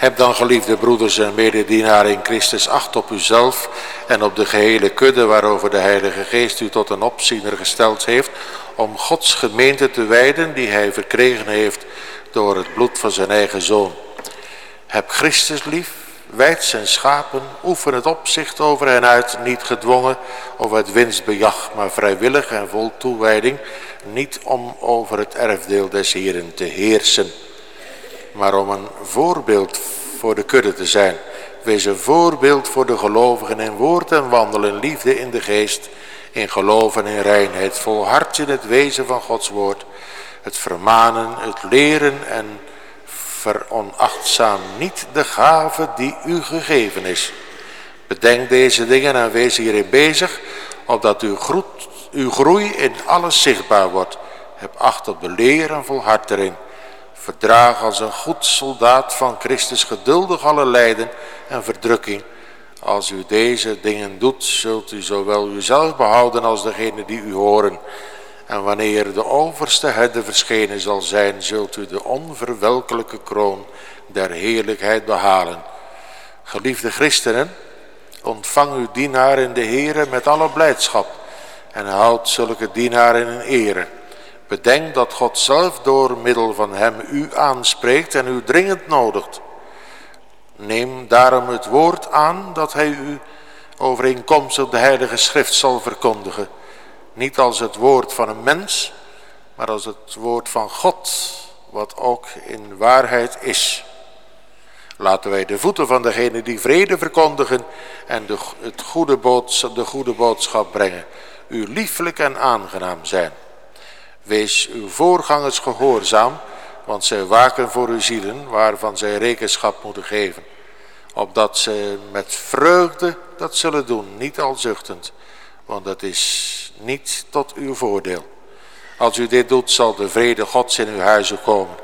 Heb dan, geliefde broeders en mededienaren in Christus, acht op uzelf en op de gehele kudde waarover de Heilige Geest u tot een opziener gesteld heeft, om Gods gemeente te wijden die hij verkregen heeft door het bloed van zijn eigen zoon. Heb Christus lief, wijd zijn schapen, oefen het opzicht over hen uit, niet gedwongen of uit winstbejag, maar vrijwillig en vol toewijding, niet om over het erfdeel des Heren te heersen maar om een voorbeeld voor de kudde te zijn. Wees een voorbeeld voor de gelovigen in woord en wandel in liefde in de geest, in geloof en in reinheid. Volhard in het wezen van Gods woord, het vermanen, het leren en veronachtzaam niet de gave die u gegeven is. Bedenk deze dingen en wees hierin bezig, opdat uw, uw groei in alles zichtbaar wordt. Heb acht op de leer en volhard erin. Verdraag als een goed soldaat van Christus geduldig alle lijden en verdrukking. Als u deze dingen doet, zult u zowel uzelf behouden als degene die u horen. En wanneer de overste herder verschenen zal zijn, zult u de onverwelkelijke kroon der heerlijkheid behalen. Geliefde christenen, ontvang uw dienaar in de Here met alle blijdschap en houd zulke dienaren in ere Bedenk dat God zelf door middel van hem u aanspreekt en u dringend nodigt. Neem daarom het woord aan dat hij u overeenkomstig de heilige schrift zal verkondigen. Niet als het woord van een mens, maar als het woord van God, wat ook in waarheid is. Laten wij de voeten van degene die vrede verkondigen en de, het goede boodschap, de goede boodschap brengen, u lieflijk en aangenaam zijn. Wees uw voorgangers gehoorzaam, want zij waken voor uw zielen, waarvan zij rekenschap moeten geven. Opdat ze met vreugde dat zullen doen, niet al zuchtend, want dat is niet tot uw voordeel. Als u dit doet, zal de vrede Gods in uw huizen komen.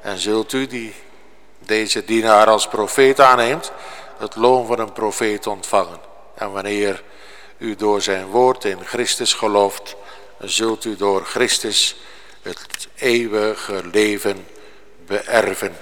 En zult u, die deze dienaar als profeet aanneemt, het loon van een profeet ontvangen. En wanneer u door zijn woord in Christus gelooft, zult u door Christus het eeuwige leven beërven.